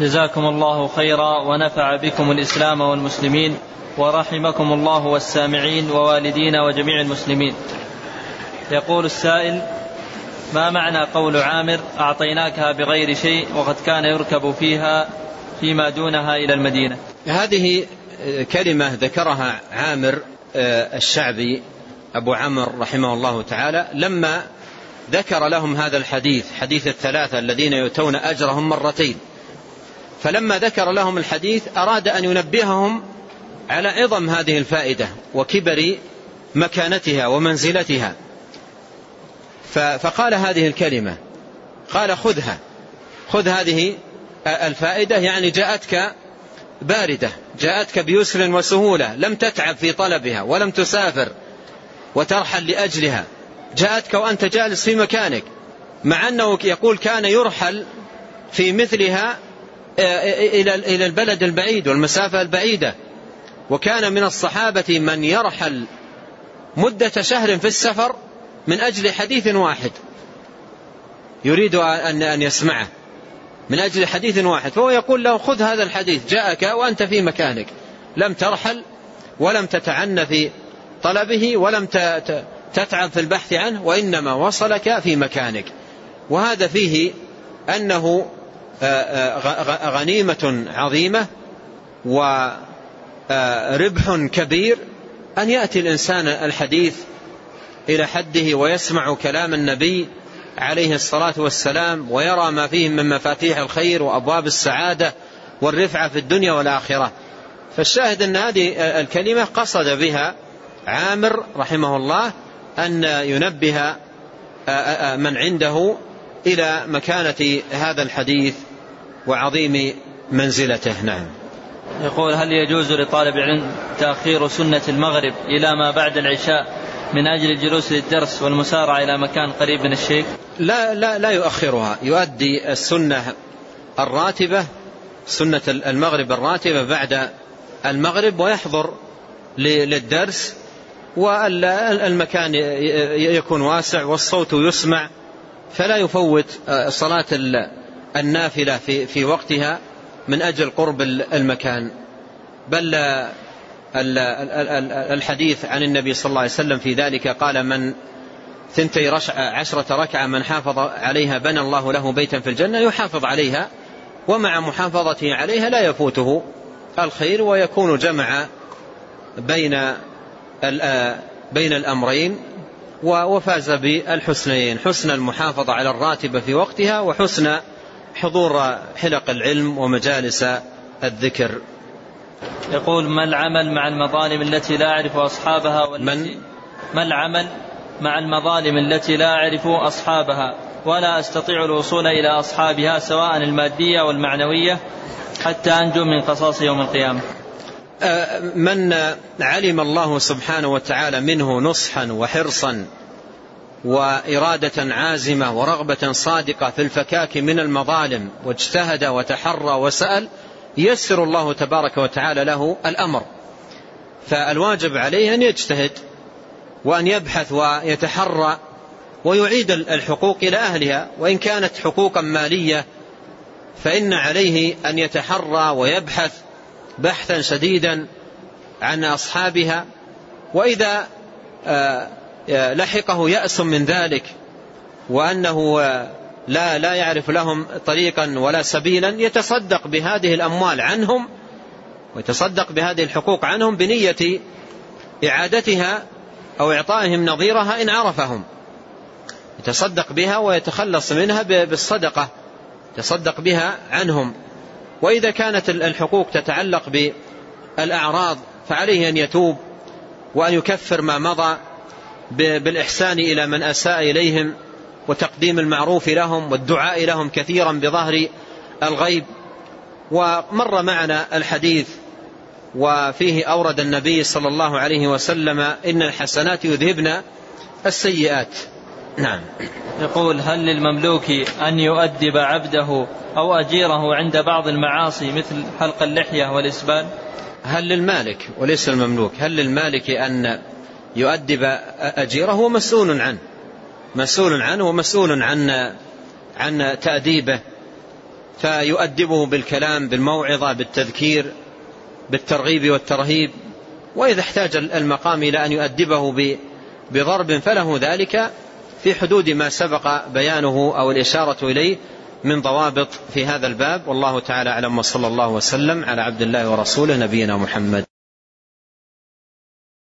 جزاكم الله خيرا ونفع بكم الإسلام والمسلمين ورحمكم الله والسامعين ووالدينا وجميع المسلمين. يقول السائل ما معنى قول عامر أعطيناكها بغير شيء وقد كان يركب فيها فيما دونها إلى المدينة؟ هذه كلمة ذكرها عامر آه، الشعبي أبو عمر رحمه الله تعالى لما ذكر لهم هذا الحديث حديث الثلاثة الذين يؤتون أجرهم مرتين. فلما ذكر لهم الحديث أراد أن ينبههم على عظم هذه الفائدة وكبر مكانتها ومنزلتها. فقال هذه الكلمة قال خذها. خذ هذه الفائدة يعني جاءتك باردة جاءتك بيسر وسهولة لم تتعب في طلبها ولم تسافر وترحل لأجلها. جاءتك وأنت جالس في مكانك مع أنه يقول كان يرحل في مثلها إلى البلد البعيد والمسافة البعيدة. وكان من الصحابة من يرحل مدة شهر في السفر من أجل حديث واحد. يريد أن يسمعه. من أجل حديث واحد. فهو يقول له خذ هذا الحديث جاءك وأنت في مكانك. لم ترحل ولم تتعنى في طلبه ولم تتعب في البحث عنه وإنما وصلك في مكانك. وهذا فيه أنه غنيمة عظيمة وربح كبير. أن يأتي الإنسان الحديث إلى حده ويسمع كلام النبي عليه الصلاة والسلام ويرى ما فيه من مفاتيح الخير وأبواب السعادة والرفعة في الدنيا والآخرة. فالشاهد أن هذه الكلمة قصد بها عامر رحمه الله أن ينبه من عنده إلى مكانة هذا الحديث. وعظيم منزلته. نعم. يقول هل يجوز لطالب العلم تأخير سنة المغرب إلى ما بعد العشاء من أجل الجلوس للدرس والمسارعة إلى مكان قريب من الشيخ؟ لا, لا, لا يؤخرها. يؤدي السنة الراتبة سنة المغرب الراتبة بعد المغرب ويحضر للدرس والمكان يكون واسع والصوت يسمع فلا يفوت صلاة النافلة في, في وقتها من أجل قرب المكان. بل الحديث عن النبي صلى الله عليه وسلم في ذلك قال من ثنتي عشرة ركعة من حافظ عليها بنى الله له بيتا في الجنة يحافظ عليها ومع محافظته عليها لا يفوته الخير ويكون جمع بين بين الأمرين وفاز بالحسنين حسن المحافظة على الراتبة في وقتها وحسن حضور حلق العلم ومجالس الذكر. يقول ما العمل مع المظالم التي لا أعرف أصحابها من؟ ما العمل مع المظالم التي لا أعرف أصحابها ولا أستطيع الوصول إلى أصحابها سواء المادية والمعنوية حتى أنجو من قصاص يوم القيامة. آه، من علم الله سبحانه وتعالى منه نصحا وحرصا وإرادة عازمة ورغبة صادقة في الفكاك من المظالم واجتهد وتحرى وسأل يسر الله تبارك وتعالى له الأمر. فالواجب عليه أن يجتهد وأن يبحث ويتحرى ويعيد الحقوق إلى أهلها وإن كانت حقوقا مالية فإن عليه أن يتحرى ويبحث بحثا شديدا عن أصحابها. وإذا آه، لحقه يأس من ذلك وأنه لا لا يعرف لهم طريقا ولا سبيلا يتصدق بهذه الأموال عنهم ويتصدق بهذه الحقوق عنهم بنية إعادتها أو إعطائهم نظيرها إن عرفهم. يتصدق بها ويتخلص منها بالصدقة يتصدق بها عنهم. وإذا كانت الحقوق تتعلق بالأعراض فعليه أن يتوب وأن يكفر ما مضى. بالإحسان إلى من أساء إليهم وتقديم المعروف لهم والدعاء لهم كثيرا بظهر الغيب. ومر معنا الحديث وفيه أورد النبي صلى الله عليه وسلم إن الحسنات يذهبن السيئات. نعم. يقول هل للمملوك أن يؤدب عبده أو أجيره عند بعض المعاصي مثل حلق اللحية والإسبال هل للمالك وليس المملوك هل للمالك أن يؤدب أجيره هو مسؤول عنه. مسؤول عنه ومسؤول عن عن تأديبه. فيؤدبه بالكلام بالموعظة بالتذكير بالترغيب والترهيب. وإذا احتاج المقام إلى أن يؤدبه بضرب فله ذلك في حدود ما سبق بيانه أو الإشارة إليه من ضوابط في هذا الباب. والله تعالى أعلم. وصلى الله وسلم على عبد الله ورسوله نبينا محمد.